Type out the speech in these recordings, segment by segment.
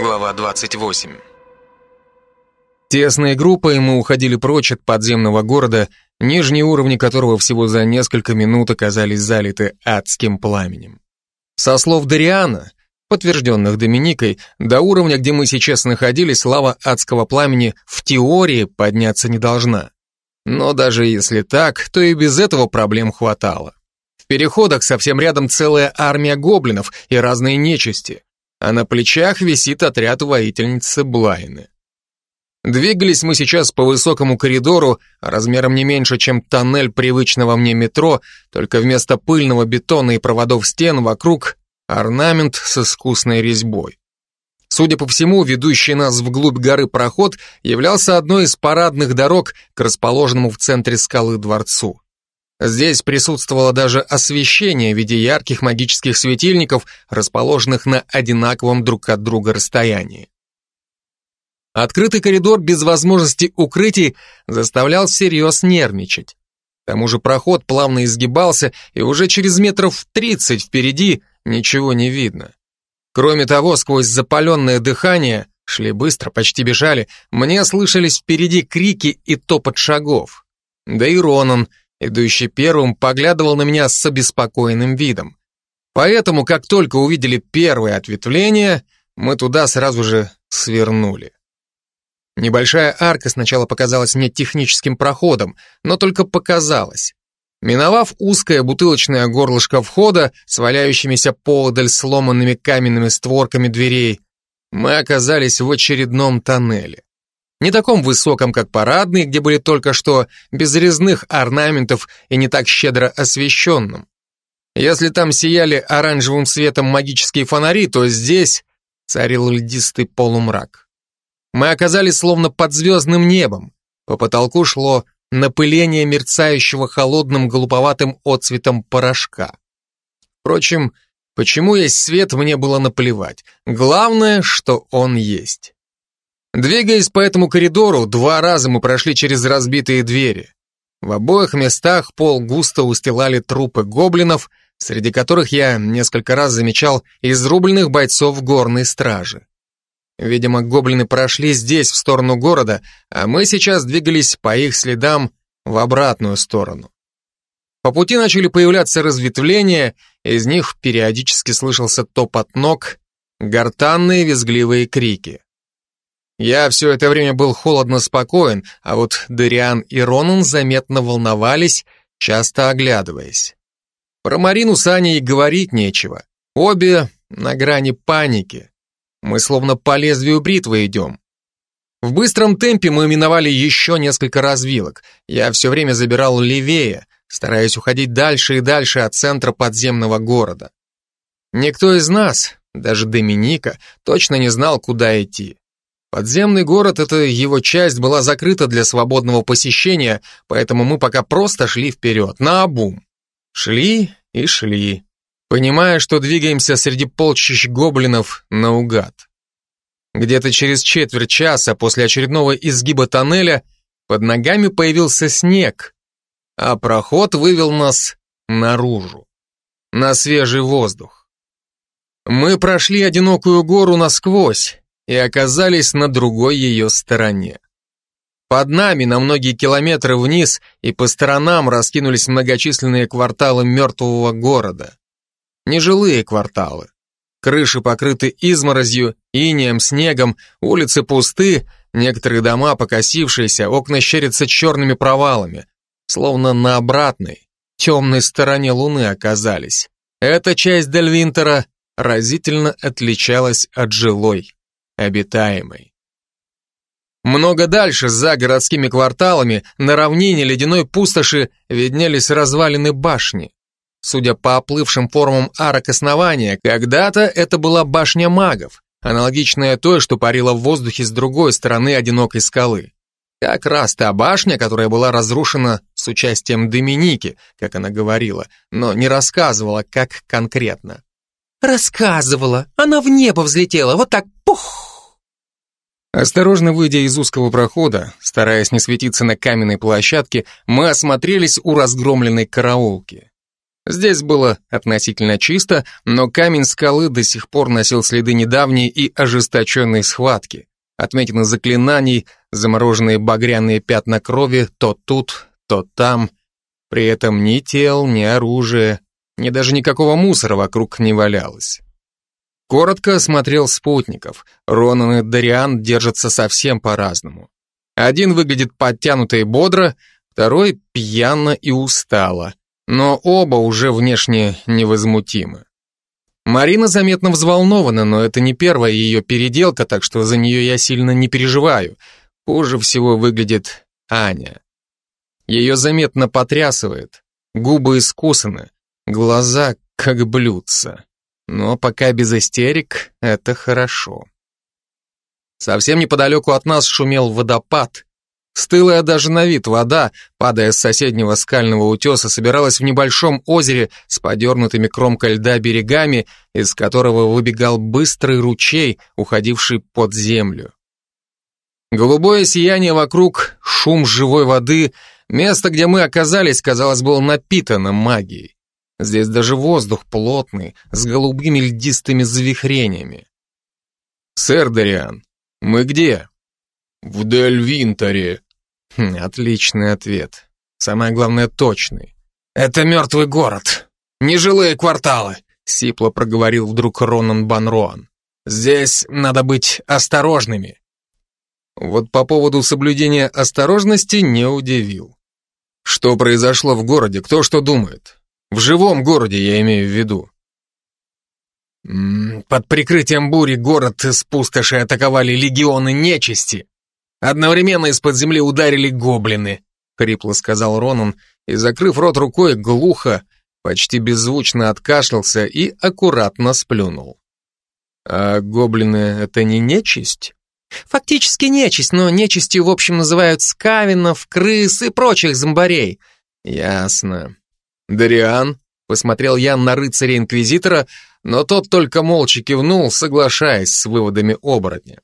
Глава 28 Тесной группой мы уходили прочь от подземного города, нижние уровни которого всего за несколько минут оказались залиты адским пламенем. Со слов Дариана, подтвержденных Доминикой, до уровня, где мы сейчас находились, лава адского пламени в теории подняться не должна. Но даже если так, то и без этого проблем хватало. В переходах совсем рядом целая армия гоблинов и разные нечисти, а на плечах висит отряд воительницы Блайны. Двигались мы сейчас по высокому коридору, размером не меньше, чем тоннель привычного мне метро, только вместо пыльного бетона и проводов стен вокруг орнамент с искусной резьбой. Судя по всему, ведущий нас вглубь горы проход являлся одной из парадных дорог к расположенному в центре скалы дворцу. Здесь присутствовало даже освещение в виде ярких магических светильников, расположенных на одинаковом друг от друга расстоянии. Открытый коридор без возможности укрытий заставлял всерьез нервничать. К тому же проход плавно изгибался, и уже через метров тридцать впереди ничего не видно. Кроме того, сквозь запаленное дыхание, шли быстро, почти бежали, мне слышались впереди крики и топот шагов. Да и Ронан, идущий первым, поглядывал на меня с обеспокоенным видом. Поэтому, как только увидели первое ответвление, мы туда сразу же свернули. Небольшая арка сначала показалась мне техническим проходом, но только показалась. Миновав узкое бутылочное горлышко входа с валяющимися поодаль сломанными каменными створками дверей, мы оказались в очередном тоннеле. Не таком высоком, как парадный, где были только что, без резных орнаментов и не так щедро освещенным. Если там сияли оранжевым светом магические фонари, то здесь царил льдистый полумрак. Мы оказались словно под звездным небом. По потолку шло напыление мерцающего холодным голубоватым отцветом порошка. Впрочем, почему есть свет, мне было наплевать. Главное, что он есть. Двигаясь по этому коридору, два раза мы прошли через разбитые двери. В обоих местах пол густо устилали трупы гоблинов, среди которых я несколько раз замечал изрубленных бойцов горной стражи. Видимо, гоблины прошли здесь, в сторону города, а мы сейчас двигались по их следам в обратную сторону. По пути начали появляться разветвления, из них периодически слышался топот ног, гортанные визгливые крики. Я все это время был холодно спокоен, а вот Дариан и Ронан заметно волновались, часто оглядываясь. Про Марину с Аней говорить нечего. Обе на грани паники. Мы словно по лезвию бритвы идем. В быстром темпе мы миновали еще несколько развилок. Я все время забирал левее, стараясь уходить дальше и дальше от центра подземного города. Никто из нас, даже Доминика, точно не знал, куда идти. Подземный город, эта его часть, была закрыта для свободного посещения, поэтому мы пока просто шли вперед, на обум. Шли и шли понимая, что двигаемся среди полчищ гоблинов наугад. Где-то через четверть часа после очередного изгиба тоннеля под ногами появился снег, а проход вывел нас наружу, на свежий воздух. Мы прошли одинокую гору насквозь и оказались на другой ее стороне. Под нами на многие километры вниз и по сторонам раскинулись многочисленные кварталы мертвого города. Нежилые кварталы. Крыши покрыты изморозью, инеем, снегом, улицы пусты, некоторые дома покосившиеся, окна щерятся черными провалами, словно на обратной, темной стороне Луны оказались. Эта часть Дельвинтера разительно отличалась от жилой, обитаемой. Много дальше, за городскими кварталами, на равнине ледяной пустоши виднелись развалины башни. Судя по оплывшим формам арок основания, когда-то это была башня магов, аналогичная той, что парила в воздухе с другой стороны одинокой скалы. Как раз та башня, которая была разрушена с участием Доминики, как она говорила, но не рассказывала, как конкретно. «Рассказывала. Она в небо взлетела, вот так, пух!» Осторожно выйдя из узкого прохода, стараясь не светиться на каменной площадке, мы осмотрелись у разгромленной караулки. Здесь было относительно чисто, но камень скалы до сих пор носил следы недавней и ожесточенной схватки. Отметины заклинаний, замороженные багряные пятна крови то тут, то там. При этом ни тел, ни оружия, ни даже никакого мусора вокруг не валялось. Коротко осмотрел спутников. Ронан и Дариан держатся совсем по-разному. Один выглядит подтянуто и бодро, второй пьяно и устало, но оба уже внешне невозмутимы. Марина заметно взволнована, но это не первая ее переделка, так что за нее я сильно не переживаю. Хуже всего выглядит Аня. Ее заметно потрясывает, губы искусаны, глаза как блюдца. Но пока без истерик, это хорошо. Совсем неподалеку от нас шумел водопад. Стылая даже на вид вода, падая с соседнего скального утеса, собиралась в небольшом озере с подернутыми кромкой льда берегами, из которого выбегал быстрый ручей, уходивший под землю. Голубое сияние вокруг, шум живой воды, место, где мы оказались, казалось, было напитано магией. Здесь даже воздух плотный, с голубыми льдистыми завихрениями. «Сэр Дариан, мы где?» «В Дельвинтере». Хм, отличный ответ. Самое главное, точный. «Это мертвый город. Нежилые кварталы», — сипло проговорил вдруг Ронан Банроан. «Здесь надо быть осторожными». Вот по поводу соблюдения осторожности не удивил. Что произошло в городе, кто что думает? В живом городе я имею в виду. Под прикрытием бури город из пустоши атаковали легионы нечисти. Одновременно из-под земли ударили гоблины, хрипло сказал Ронан и, закрыв рот рукой, глухо, почти беззвучно откашлялся и аккуратно сплюнул. А гоблины — это не нечисть? Фактически нечисть, но нечистью в общем называют скавинов, крыс и прочих зомбарей. Ясно. Дариан, посмотрел я на рыцаря-инквизитора, но тот только молча кивнул, соглашаясь с выводами оборотня.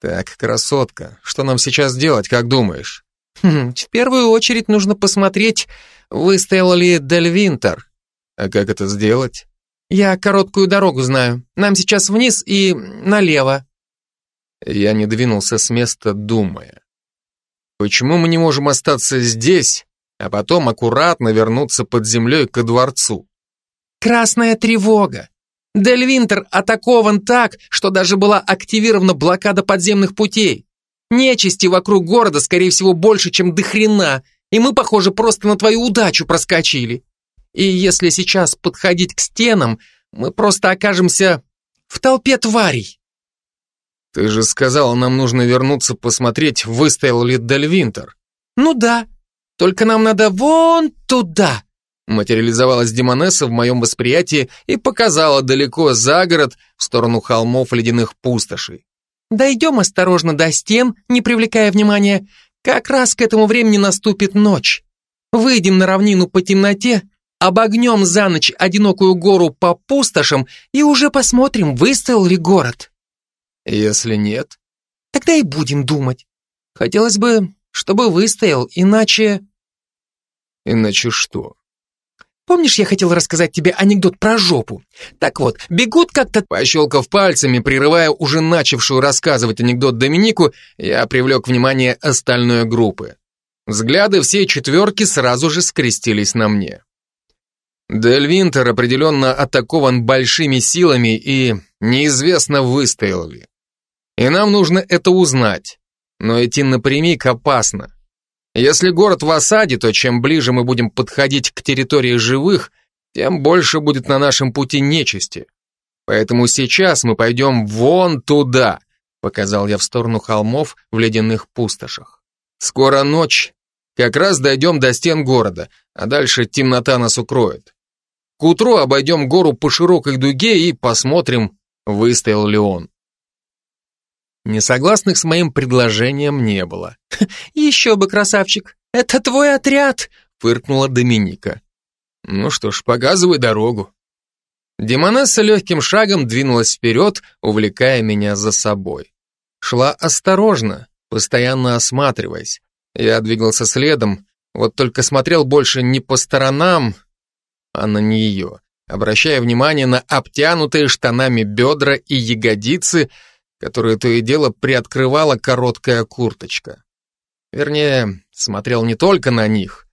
Так, красотка, что нам сейчас делать, как думаешь? Хм, в первую очередь нужно посмотреть, выстоял ли Дельвинтер. А как это сделать? Я короткую дорогу знаю. Нам сейчас вниз и налево. Я не двинулся с места, думая. Почему мы не можем остаться здесь, а потом аккуратно вернуться под землей ко дворцу? Красная тревога. Дельвинтер атакован так, что даже была активирована блокада подземных путей. Нечисти вокруг города, скорее всего, больше, чем до хрена, и мы, похоже, просто на твою удачу проскочили. И если сейчас подходить к стенам, мы просто окажемся в толпе тварей. Ты же сказала, нам нужно вернуться посмотреть, выстоял ли Дельвинтер. Ну да, только нам надо вон туда, Материализовалась Демонесса в моем восприятии и показала далеко за город, в сторону холмов ледяных пустошей. «Дойдем осторожно до стен, не привлекая внимания. Как раз к этому времени наступит ночь. Выйдем на равнину по темноте, обогнем за ночь одинокую гору по пустошам и уже посмотрим, выстоял ли город». «Если нет?» «Тогда и будем думать. Хотелось бы, чтобы выстоял, иначе...» «Иначе что?» Помнишь, я хотел рассказать тебе анекдот про жопу? Так вот, бегут как-то... Пощелкав пальцами, прерывая уже начавшую рассказывать анекдот Доминику, я привлек внимание остальной группы. Взгляды всей четверки сразу же скрестились на мне. Дель Винтер определенно атакован большими силами и неизвестно, выстоял ли. И нам нужно это узнать, но идти напрямик опасно. Если город в осаде, то чем ближе мы будем подходить к территории живых, тем больше будет на нашем пути нечисти. Поэтому сейчас мы пойдем вон туда, показал я в сторону холмов в ледяных пустошах. Скоро ночь, как раз дойдем до стен города, а дальше темнота нас укроет. К утру обойдем гору по широкой дуге и посмотрим, выстоял ли он. Несогласных с моим предложением не было. «Еще бы, красавчик! Это твой отряд!» — фыркнула Доминика. «Ну что ж, показывай дорогу». Демонесса легким шагом двинулась вперед, увлекая меня за собой. Шла осторожно, постоянно осматриваясь. Я двигался следом, вот только смотрел больше не по сторонам, а на нее, обращая внимание на обтянутые штанами бедра и ягодицы, которые то и дело приоткрывала короткая курточка. Вернее, смотрел не только на них,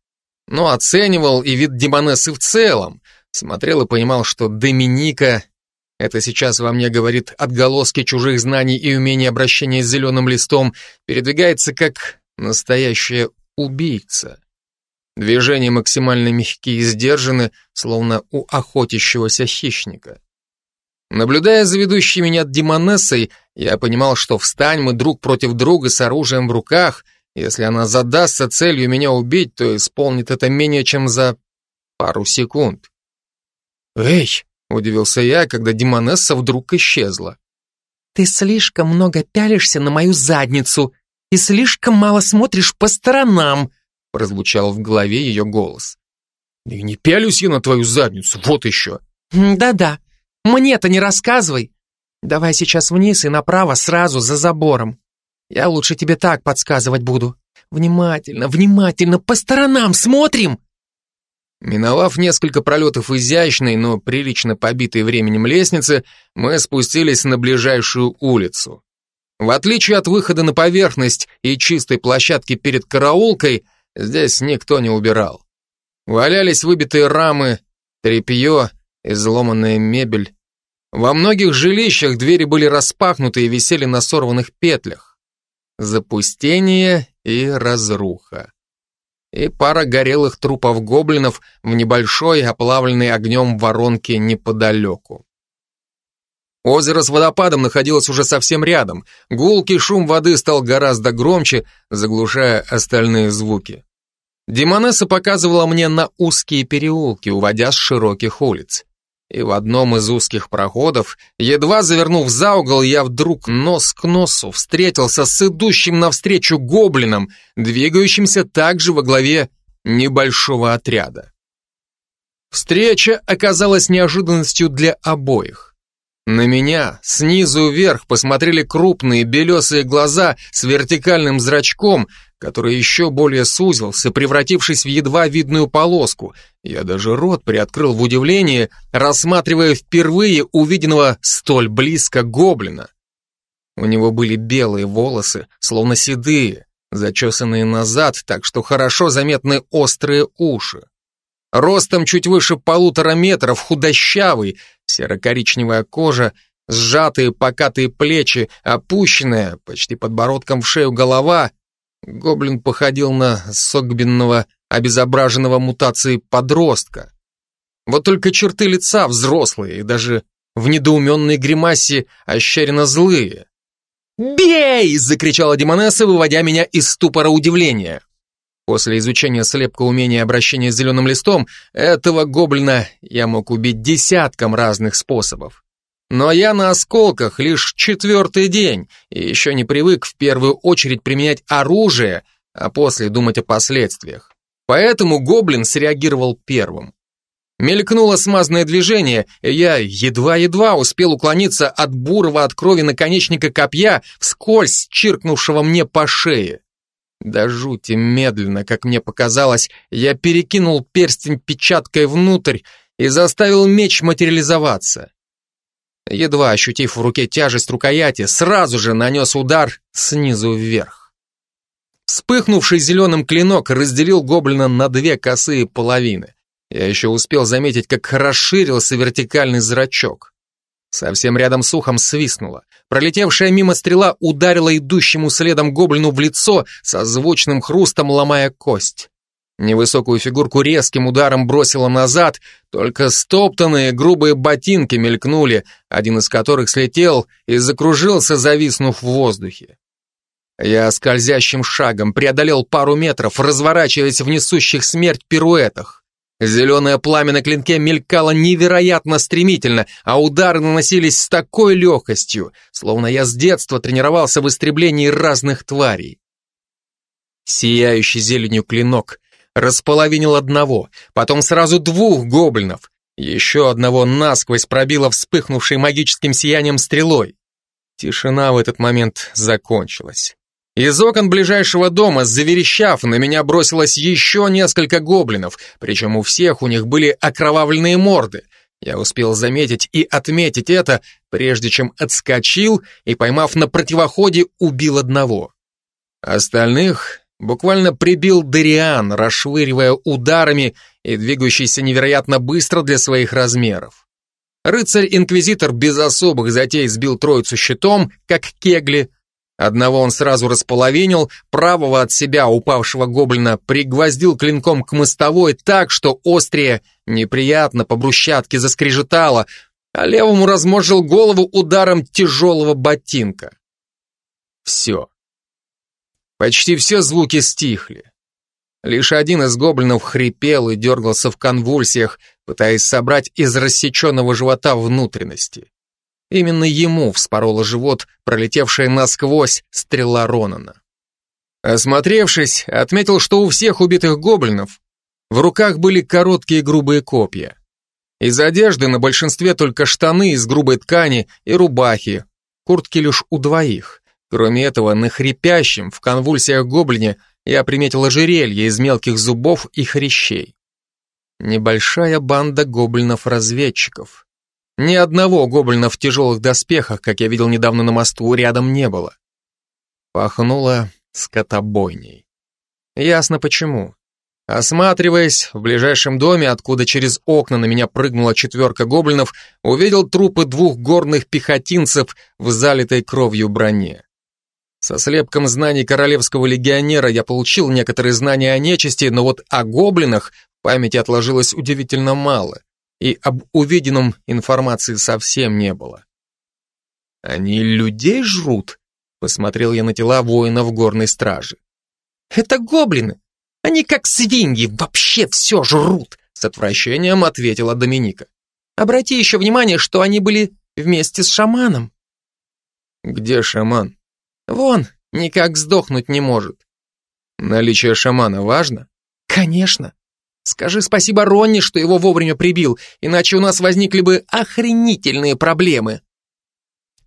но оценивал и вид Демонессы в целом, смотрел и понимал, что Доминика — это сейчас во мне говорит отголоски чужих знаний и умения обращения с зеленым листом, передвигается как настоящая убийца. Движения максимально мягкие и сдержаны, словно у охотящегося хищника. Наблюдая за ведущей меня демонессой, я понимал, что встань мы друг против друга с оружием в руках, если она задастся целью меня убить, то исполнит это менее чем за пару секунд. «Эй!» — удивился я, когда демонесса вдруг исчезла. «Ты слишком много пялишься на мою задницу и слишком мало смотришь по сторонам», прозвучал в голове ее голос. «И не пялюсь я на твою задницу, вот еще!» «Да-да, мне-то не рассказывай. Давай сейчас вниз и направо, сразу за забором. Я лучше тебе так подсказывать буду. Внимательно, внимательно, по сторонам смотрим!» Миновав несколько пролетов изящной, но прилично побитой временем лестницы, мы спустились на ближайшую улицу. В отличие от выхода на поверхность и чистой площадки перед караулкой, Здесь никто не убирал. Валялись выбитые рамы, тряпье, изломанная мебель. Во многих жилищах двери были распахнуты и висели на сорванных петлях. Запустение и разруха. И пара горелых трупов гоблинов в небольшой, оплавленной огнем воронке неподалеку. Озеро с водопадом находилось уже совсем рядом. Гулкий шум воды стал гораздо громче, заглушая остальные звуки. Демонесса показывала мне на узкие переулки, уводя с широких улиц. И в одном из узких проходов, едва завернув за угол, я вдруг нос к носу встретился с идущим навстречу гоблином, двигающимся также во главе небольшого отряда. Встреча оказалась неожиданностью для обоих. На меня снизу вверх посмотрели крупные белесые глаза с вертикальным зрачком, который еще более сузился, превратившись в едва видную полоску. Я даже рот приоткрыл в удивлении, рассматривая впервые увиденного столь близко гоблина. У него были белые волосы, словно седые, зачесанные назад, так что хорошо заметны острые уши. Ростом чуть выше полутора метров, худощавый, серо-коричневая кожа, сжатые покатые плечи, опущенная, почти подбородком в шею голова. Гоблин походил на согбенного, обезображенного мутацией подростка. Вот только черты лица взрослые и даже в недоуменной гримасе ощеренно злые. «Бей!» — закричала Демонесса, выводя меня из ступора удивления. После изучения слепка умения обращения с зеленым листом, этого гоблина я мог убить десятком разных способов. Но я на осколках лишь четвертый день и еще не привык в первую очередь применять оружие, а после думать о последствиях. Поэтому гоблин среагировал первым. Мелькнуло смазное движение, и я едва-едва успел уклониться от бурого от крови наконечника копья, вскользь чиркнувшего мне по шее. До жути медленно, как мне показалось, я перекинул перстень печаткой внутрь и заставил меч материализоваться. Едва ощутив в руке тяжесть рукояти, сразу же нанес удар снизу вверх. Вспыхнувший зеленым клинок разделил гоблина на две косые половины. Я еще успел заметить, как расширился вертикальный зрачок. Совсем рядом с ухом свистнуло. Пролетевшая мимо стрела ударила идущему следом гоблину в лицо, со звучным хрустом ломая кость. Невысокую фигурку резким ударом бросило назад, только стоптанные грубые ботинки мелькнули, один из которых слетел и закружился, зависнув в воздухе. Я скользящим шагом преодолел пару метров, разворачиваясь в несущих смерть пируэтах. Зеленое пламя на клинке мелькало невероятно стремительно, а удары наносились с такой легкостью, словно я с детства тренировался в истреблении разных тварей. Сияющий зеленью клинок располовинил одного, потом сразу двух гоблинов, еще одного насквозь пробило вспыхнувшей магическим сиянием стрелой. Тишина в этот момент закончилась. Из окон ближайшего дома, заверещав, на меня бросилось еще несколько гоблинов, причем у всех у них были окровавленные морды. Я успел заметить и отметить это, прежде чем отскочил и, поймав на противоходе, убил одного. Остальных буквально прибил Дариан, расшвыривая ударами и двигающийся невероятно быстро для своих размеров. Рыцарь-инквизитор без особых затей сбил троицу щитом, как кегли, Одного он сразу располовинил, правого от себя упавшего гоблина пригвоздил клинком к мостовой так, что острее неприятно по брусчатке заскрежетало, а левому размозжил голову ударом тяжелого ботинка. Все. Почти все звуки стихли. Лишь один из гоблинов хрипел и дергался в конвульсиях, пытаясь собрать из рассеченного живота внутренности. Именно ему вспорола живот, пролетевшая насквозь стрела Ронана. Осмотревшись, отметил, что у всех убитых гоблинов в руках были короткие грубые копья. Из одежды на большинстве только штаны из грубой ткани и рубахи, куртки лишь у двоих. Кроме этого, на хрипящем в конвульсиях гоблине я приметил ожерелье из мелких зубов и хрящей. Небольшая банда гоблинов-разведчиков. Ни одного гоблина в тяжелых доспехах, как я видел недавно на мосту, рядом не было. Пахнуло скотобойней. Ясно почему. Осматриваясь, в ближайшем доме, откуда через окна на меня прыгнула четверка гоблинов, увидел трупы двух горных пехотинцев в залитой кровью броне. Со слепком знаний королевского легионера я получил некоторые знания о нечисти, но вот о гоблинах памяти отложилось удивительно мало и об увиденном информации совсем не было. «Они людей жрут?» — посмотрел я на тела воинов горной стражи. «Это гоблины! Они как свиньи, вообще все жрут!» С отвращением ответила Доминика. «Обрати еще внимание, что они были вместе с шаманом». «Где шаман?» «Вон, никак сдохнуть не может». «Наличие шамана важно?» «Конечно. Скажи спасибо Ронни, что его вовремя прибил, иначе у нас возникли бы охренительные проблемы.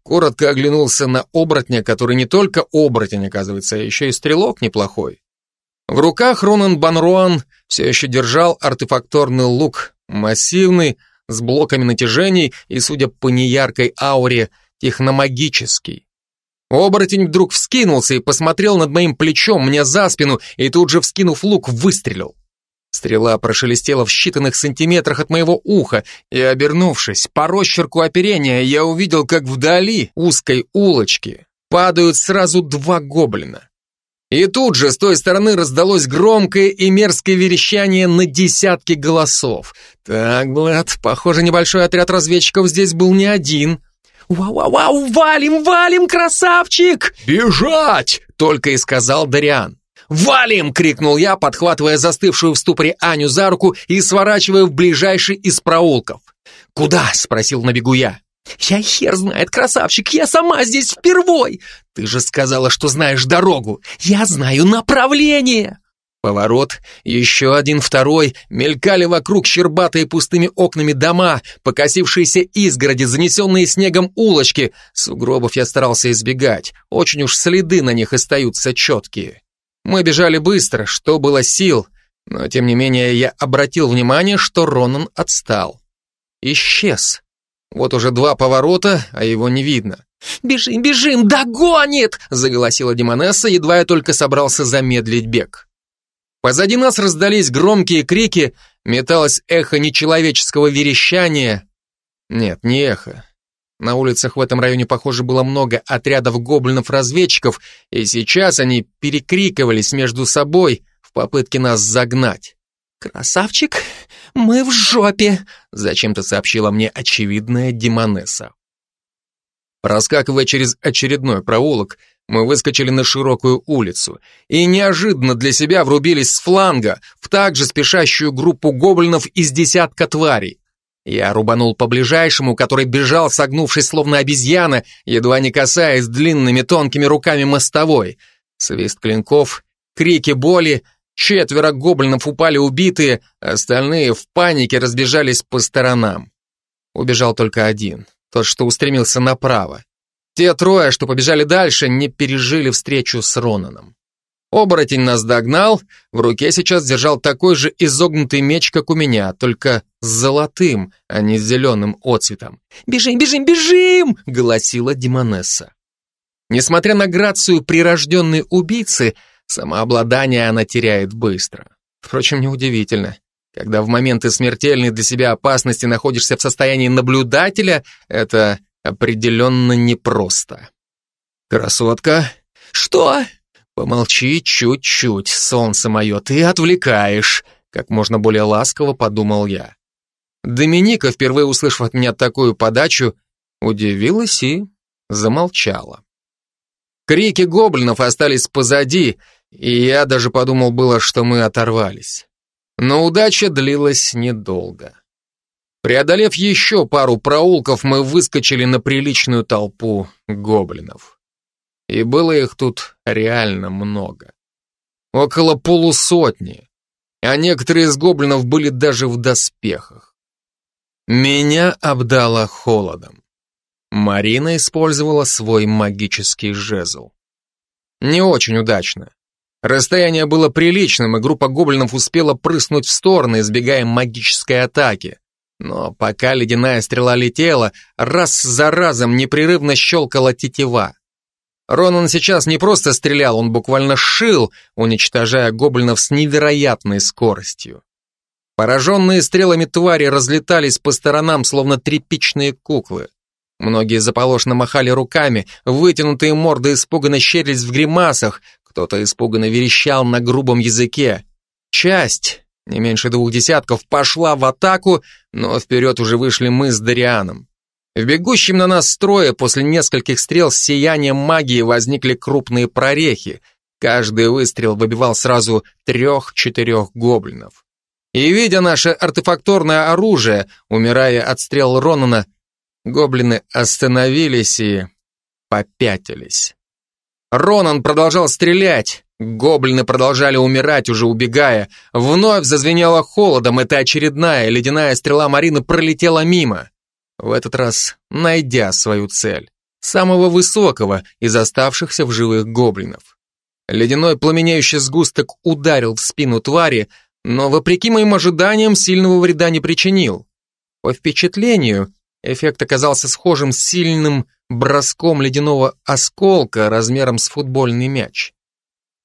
Коротко оглянулся на оборотня, который не только оборотень, оказывается, а еще и стрелок неплохой. В руках Ронан Банруан все еще держал артефакторный лук, массивный, с блоками натяжений и, судя по неяркой ауре, техномагический. Оборотень вдруг вскинулся и посмотрел над моим плечом мне за спину и тут же, вскинув лук, выстрелил. Стрела прошелестела в считанных сантиметрах от моего уха, и, обернувшись, по росчерку оперения я увидел, как вдали узкой улочки падают сразу два гоблина. И тут же с той стороны раздалось громкое и мерзкое верещание на десятки голосов. Так, Блад, похоже, небольшой отряд разведчиков здесь был не один. «Вау-вау-вау, валим, валим, красавчик!» «Бежать!» — только и сказал Дариан. «Валим!» — крикнул я, подхватывая застывшую в ступоре Аню за руку и сворачивая в ближайший из проулков. «Куда?» — спросил на бегу я. «Я хер знает, красавчик, я сама здесь впервой!» «Ты же сказала, что знаешь дорогу!» «Я знаю направление!» Поворот, еще один, второй, мелькали вокруг щербатые пустыми окнами дома, покосившиеся изгороди, занесенные снегом улочки. Сугробов я старался избегать, очень уж следы на них остаются четкие. Мы бежали быстро, что было сил, но тем не менее я обратил внимание, что Ронан отстал. Исчез. Вот уже два поворота, а его не видно. «Бежим, бежим, догонит!» — заголосила Демонесса, едва я только собрался замедлить бег. Позади нас раздались громкие крики, металось эхо нечеловеческого верещания. Нет, не эхо. На улицах в этом районе, похоже, было много отрядов гоблинов-разведчиков, и сейчас они перекрикивались между собой в попытке нас загнать. «Красавчик, мы в жопе!» — зачем-то сообщила мне очевидная Демонесса. Проскакивая через очередной проулок, мы выскочили на широкую улицу и неожиданно для себя врубились с фланга в также спешащую группу гоблинов из десятка тварей. Я рубанул по ближайшему, который бежал, согнувшись словно обезьяна, едва не касаясь длинными тонкими руками мостовой. Свист клинков, крики боли, четверо гоблинов упали убитые, остальные в панике разбежались по сторонам. Убежал только один, тот, что устремился направо. Те трое, что побежали дальше, не пережили встречу с Ронаном. Оборотень нас догнал, в руке сейчас держал такой же изогнутый меч, как у меня, только с золотым, а не с зеленым отцветом. «Бежим, бежим, бежим!» — голосила Димонесса. Несмотря на грацию прирожденной убийцы, самообладание она теряет быстро. Впрочем, неудивительно. Когда в моменты смертельной для себя опасности находишься в состоянии наблюдателя, это определенно непросто. «Красотка!» «Что?» «Помолчи чуть-чуть, солнце мое, ты отвлекаешь», как можно более ласково подумал я. Доминика, впервые услышав от меня такую подачу, удивилась и замолчала. Крики гоблинов остались позади, и я даже подумал было, что мы оторвались. Но удача длилась недолго. Преодолев еще пару проулков, мы выскочили на приличную толпу гоблинов. И было их тут реально много. Около полусотни. А некоторые из гоблинов были даже в доспехах. Меня обдало холодом. Марина использовала свой магический жезл. Не очень удачно. Расстояние было приличным, и группа гоблинов успела прыснуть в стороны, избегая магической атаки. Но пока ледяная стрела летела, раз за разом непрерывно щелкала тетива. Ронан сейчас не просто стрелял, он буквально шил, уничтожая гоблинов с невероятной скоростью. Пораженные стрелами твари разлетались по сторонам, словно тряпичные куклы. Многие заполошно махали руками, вытянутые морды испуганно щерились в гримасах, кто-то испуганно верещал на грубом языке. Часть, не меньше двух десятков, пошла в атаку, но вперед уже вышли мы с Дарианом. В бегущем на нас строе после нескольких стрел с сиянием магии возникли крупные прорехи. Каждый выстрел выбивал сразу трех-четырех гоблинов. И видя наше артефакторное оружие, умирая от стрел Ронана, гоблины остановились и попятились. Ронан продолжал стрелять, гоблины продолжали умирать, уже убегая. Вновь зазвенело холодом, эта очередная ледяная стрела Марины пролетела мимо. В этот раз найдя свою цель, самого высокого из оставшихся в живых гоблинов. Ледяной пламенеющий сгусток ударил в спину твари, но, вопреки моим ожиданиям, сильного вреда не причинил. По впечатлению, эффект оказался схожим с сильным броском ледяного осколка размером с футбольный мяч.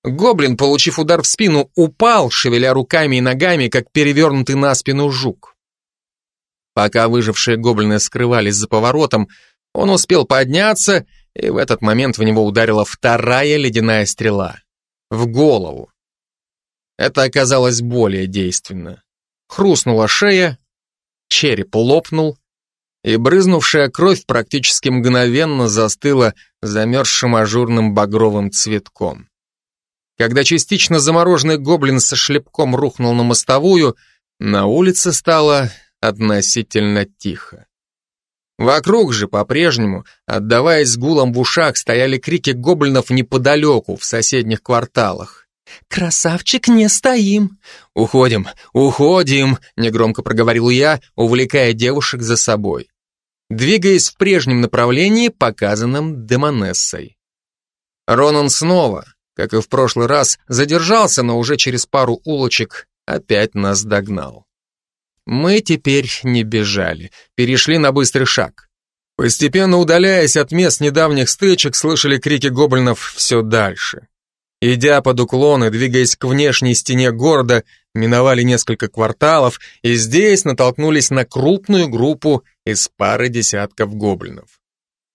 Гоблин, получив удар в спину, упал, шевеля руками и ногами, как перевернутый на спину жук. Пока выжившие гоблины скрывались за поворотом, он успел подняться, и в этот момент в него ударила вторая ледяная стрела. В голову. Это оказалось более действенно. Хрустнула шея, череп лопнул, и брызнувшая кровь практически мгновенно застыла замерзшим ажурным багровым цветком. Когда частично замороженный гоблин со шлепком рухнул на мостовую, на улице стало относительно тихо. Вокруг же по-прежнему, отдаваясь гулом в ушах, стояли крики гоблинов неподалеку, в соседних кварталах. «Красавчик, не стоим!» «Уходим, уходим!» — негромко проговорил я, увлекая девушек за собой. Двигаясь в прежнем направлении, показанном Демонессой. Ронан снова, как и в прошлый раз, задержался, но уже через пару улочек опять нас догнал. Мы теперь не бежали, перешли на быстрый шаг. Постепенно удаляясь от мест недавних стычек, слышали крики гоблинов все дальше. Идя под уклон двигаясь к внешней стене города, миновали несколько кварталов и здесь натолкнулись на крупную группу из пары десятков гоблинов.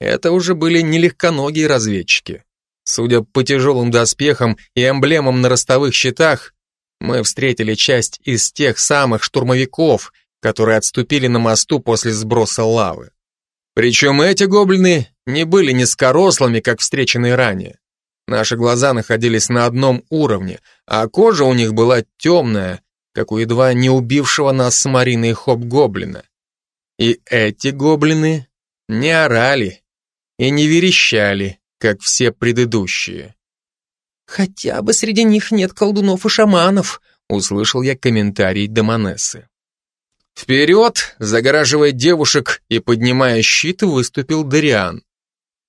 Это уже были нелегконогие разведчики. Судя по тяжелым доспехам и эмблемам на ростовых щитах, мы встретили часть из тех самых штурмовиков, которые отступили на мосту после сброса лавы. Причем эти гоблины не были низкорослыми, как встреченные ранее. Наши глаза находились на одном уровне, а кожа у них была темная, как у едва не убившего нас с Мариной хоп-гоблина. И эти гоблины не орали и не верещали, как все предыдущие. «Хотя бы среди них нет колдунов и шаманов», услышал я комментарий Демонессы. Вперед, загораживая девушек и поднимая щит, выступил Дариан.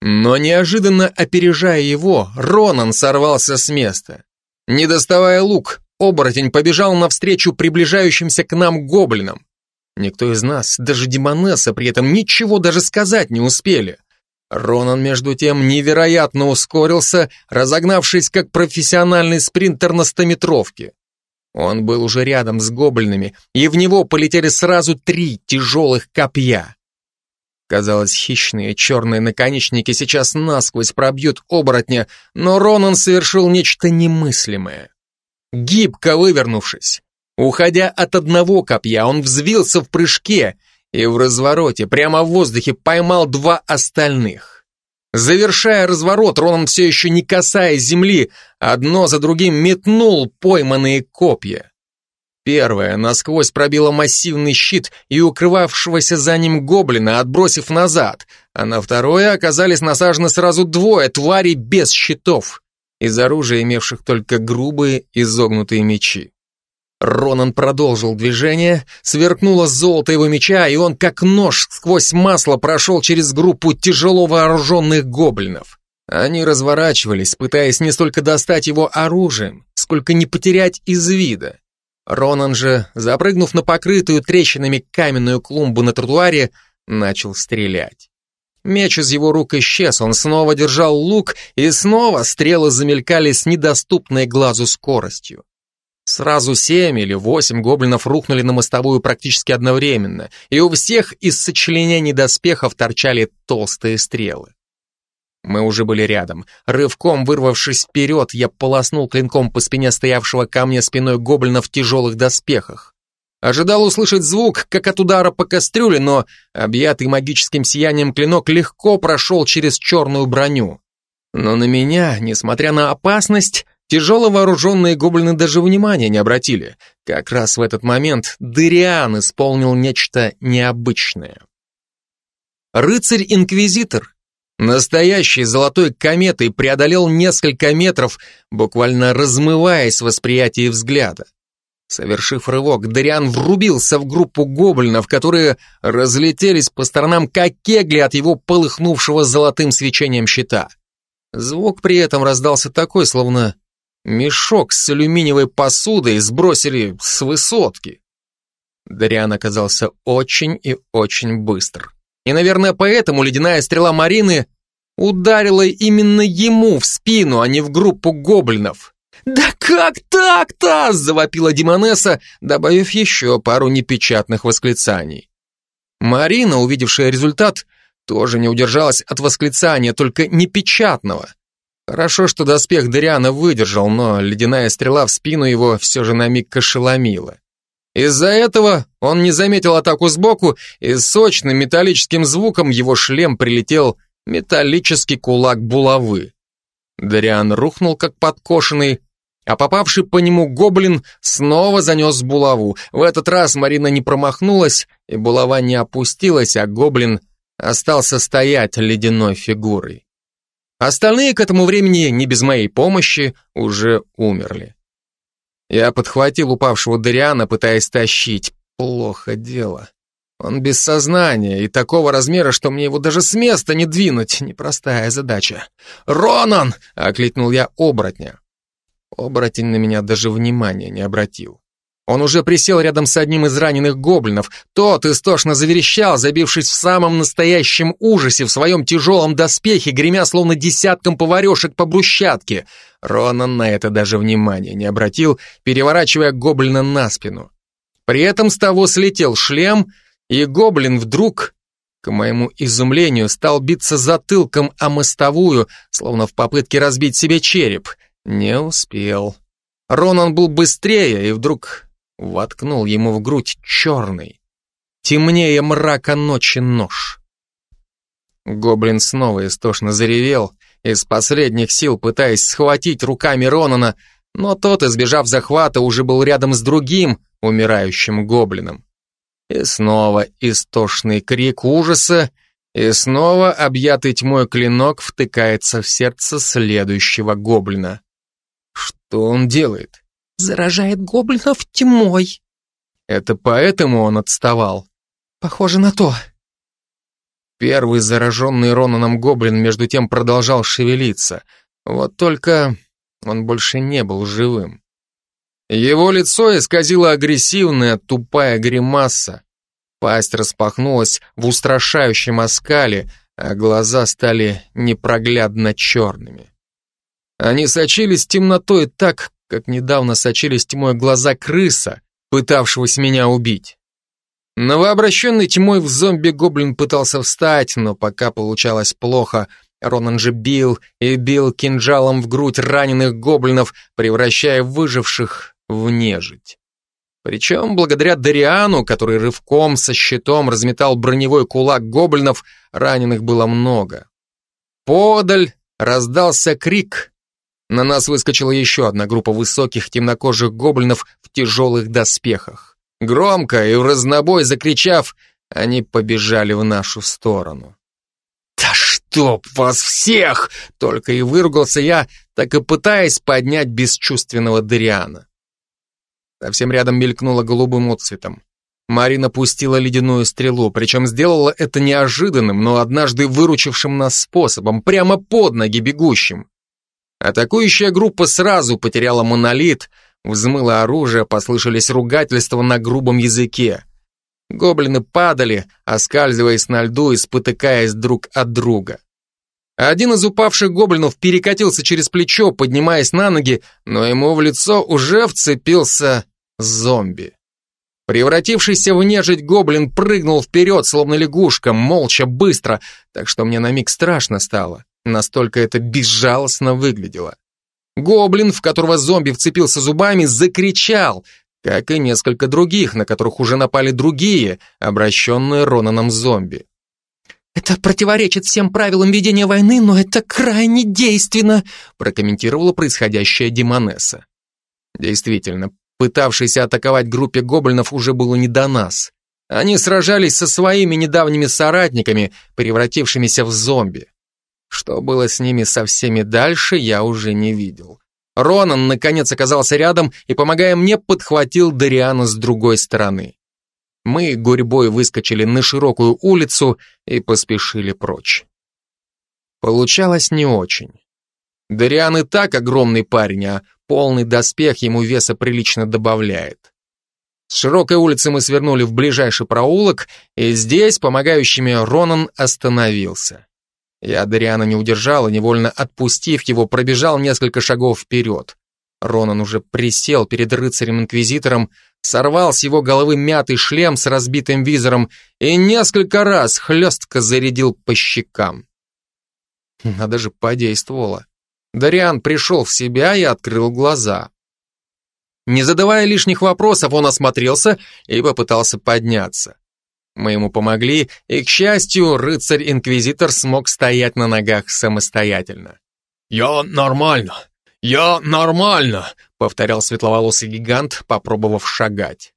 Но неожиданно опережая его, Ронан сорвался с места. Не доставая лук, оборотень побежал навстречу приближающимся к нам гоблинам. Никто из нас, даже Демонесса, при этом ничего даже сказать не успели. Ронан, между тем, невероятно ускорился, разогнавшись как профессиональный спринтер на стометровке. Он был уже рядом с гоблинами, и в него полетели сразу три тяжелых копья. Казалось, хищные черные наконечники сейчас насквозь пробьют оборотня, но Ронан совершил нечто немыслимое. Гибко вывернувшись, уходя от одного копья, он взвился в прыжке и в развороте, прямо в воздухе, поймал два остальных. Завершая разворот, Ронан все еще не касаясь земли, одно за другим метнул пойманные копья. Первое насквозь пробило массивный щит и укрывавшегося за ним гоблина, отбросив назад, а на второе оказались насажены сразу двое тварей без щитов, из оружия имевших только грубые изогнутые мечи. Ронан продолжил движение, сверкнуло золото его меча, и он как нож сквозь масло прошел через группу тяжело вооруженных гоблинов. Они разворачивались, пытаясь не столько достать его оружием, сколько не потерять из вида. Ронан же, запрыгнув на покрытую трещинами каменную клумбу на тротуаре, начал стрелять. Меч из его рук исчез, он снова держал лук, и снова стрелы замелькали с недоступной глазу скоростью. Сразу семь или восемь гоблинов рухнули на мостовую практически одновременно, и у всех из сочленений доспехов торчали толстые стрелы. Мы уже были рядом. Рывком вырвавшись вперед, я полоснул клинком по спине стоявшего ко мне спиной гоблина в тяжелых доспехах. Ожидал услышать звук, как от удара по кастрюле, но объятый магическим сиянием клинок легко прошел через черную броню. Но на меня, несмотря на опасность, тяжело вооруженные гоблины даже внимания не обратили. Как раз в этот момент Дыриан исполнил нечто необычное. Рыцарь-инквизитор Настоящей золотой кометой преодолел несколько метров, буквально размываясь в восприятии взгляда. Совершив рывок, Дариан врубился в группу гоблинов, которые разлетелись по сторонам, как кегли от его полыхнувшего золотым свечением щита. Звук при этом раздался такой, словно мешок с алюминиевой посудой сбросили с высотки. Дариан оказался очень и очень быстр. И, наверное, поэтому ледяная стрела Марины ударила именно ему в спину, а не в группу гоблинов. «Да как так-то?» – завопила Димонеса, добавив еще пару непечатных восклицаний. Марина, увидевшая результат, тоже не удержалась от восклицания, только непечатного. Хорошо, что доспех Дариана выдержал, но ледяная стрела в спину его все же на миг кошеломила. Из-за этого он не заметил атаку сбоку, и сочным металлическим звуком его шлем прилетел металлический кулак булавы. Дариан рухнул как подкошенный, а попавший по нему гоблин снова занес булаву. В этот раз Марина не промахнулась, и булава не опустилась, а гоблин остался стоять ледяной фигурой. Остальные к этому времени, не без моей помощи, уже умерли. Я подхватил упавшего Дариана, пытаясь тащить. Плохо дело. Он без сознания и такого размера, что мне его даже с места не двинуть. Непростая задача. «Ронан!» — окликнул я оборотня. Оборотень на меня даже внимания не обратил. Он уже присел рядом с одним из раненых гоблинов. Тот истошно заверещал, забившись в самом настоящем ужасе в своем тяжелом доспехе, гремя словно десятком поварешек по брусчатке. Ронан на это даже внимания не обратил, переворачивая гоблина на спину. При этом с того слетел шлем, и гоблин вдруг, к моему изумлению, стал биться затылком о мостовую, словно в попытке разбить себе череп. Не успел. Ронан был быстрее и вдруг воткнул ему в грудь черный, темнее мрака ночи нож. Гоблин снова истошно заревел, из последних сил пытаясь схватить руками Ронана, но тот, избежав захвата, уже был рядом с другим умирающим гоблином. И снова истошный крик ужаса, и снова объятый тьмой клинок втыкается в сердце следующего гоблина. Что он делает? Заражает гоблинов тьмой. Это поэтому он отставал? Похоже на то. Первый зараженный Ронаном гоблин между тем продолжал шевелиться. Вот только он больше не был живым. Его лицо исказило агрессивная тупая гримаса. Пасть распахнулась в устрашающем оскале, а глаза стали непроглядно черными. Они сочились темнотой так, как недавно сочились тьмой глаза крыса, пытавшегося меня убить. Новообращенный тьмой в зомби гоблин пытался встать, но пока получалось плохо, Ронан же бил и бил кинжалом в грудь раненых гоблинов, превращая выживших в нежить. Причем благодаря Дариану, который рывком со щитом разметал броневой кулак гоблинов, раненых было много. Подаль раздался крик. На нас выскочила еще одна группа высоких темнокожих гоблинов в тяжелых доспехах. Громко и в разнобой закричав, они побежали в нашу сторону. «Да чтоб вас всех!» Только и выругался я, так и пытаясь поднять бесчувственного Дариана. Совсем рядом мелькнуло голубым отцветом. Марина пустила ледяную стрелу, причем сделала это неожиданным, но однажды выручившим нас способом, прямо под ноги бегущим. Атакующая группа сразу потеряла монолит — Взмыло оружие, послышались ругательства на грубом языке. Гоблины падали, оскальзываясь на льду и спотыкаясь друг от друга. Один из упавших гоблинов перекатился через плечо, поднимаясь на ноги, но ему в лицо уже вцепился зомби. Превратившийся в нежить гоблин прыгнул вперед, словно лягушка, молча, быстро, так что мне на миг страшно стало. Настолько это безжалостно выглядело. Гоблин, в которого зомби вцепился зубами, закричал, как и несколько других, на которых уже напали другие, обращенные Ронаном зомби. «Это противоречит всем правилам ведения войны, но это крайне действенно», прокомментировала происходящее Демонесса. Действительно, пытавшейся атаковать группе гоблинов уже было не до нас. Они сражались со своими недавними соратниками, превратившимися в зомби. Что было с ними со всеми дальше, я уже не видел. Ронан, наконец, оказался рядом и, помогая мне, подхватил Дариана с другой стороны. Мы гурьбой выскочили на широкую улицу и поспешили прочь. Получалось не очень. Дариан и так огромный парень, а полный доспех ему веса прилично добавляет. С широкой улицы мы свернули в ближайший проулок, и здесь, помогающими, Ронан остановился. Я Дариана не удержал и, невольно отпустив его, пробежал несколько шагов вперед. Ронан уже присел перед рыцарем-инквизитором, сорвал с его головы мятый шлем с разбитым визором и несколько раз хлестко зарядил по щекам. Надо же, подействовало. Дариан пришел в себя и открыл глаза. Не задавая лишних вопросов, он осмотрелся и попытался подняться. Мы ему помогли, и, к счастью, рыцарь-инквизитор смог стоять на ногах самостоятельно. «Я нормально! Я нормально!» — повторял светловолосый гигант, попробовав шагать.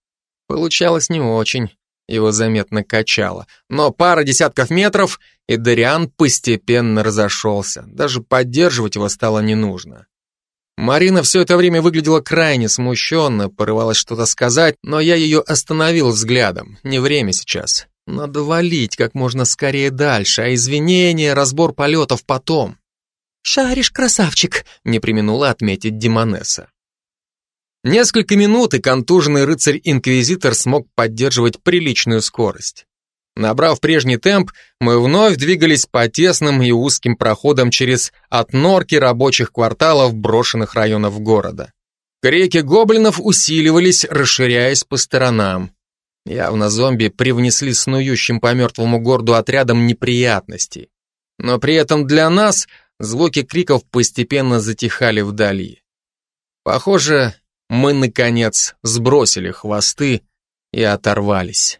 Получалось не очень, его заметно качало, но пара десятков метров, и Дариан постепенно разошелся, даже поддерживать его стало не нужно. Марина все это время выглядела крайне смущенно, порывалась что-то сказать, но я ее остановил взглядом. Не время сейчас. Надо валить как можно скорее дальше, а извинения, разбор полетов потом. «Шаришь, красавчик!» — не применула отметить Димонеса. Несколько минут, и контуженный рыцарь-инквизитор смог поддерживать приличную скорость. Набрав прежний темп, мы вновь двигались по тесным и узким проходам через отнорки рабочих кварталов брошенных районов города. Крики гоблинов усиливались, расширяясь по сторонам. Явно зомби привнесли снующим по мертвому городу отрядом неприятностей. Но при этом для нас звуки криков постепенно затихали вдали. Похоже, мы, наконец, сбросили хвосты и оторвались.